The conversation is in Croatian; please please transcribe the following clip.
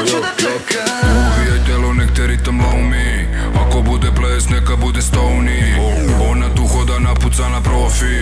ja ću da trkam telo, nek te ritam lomi Ako bude ples, neka bude stoni Ona tu hoda napucana profi.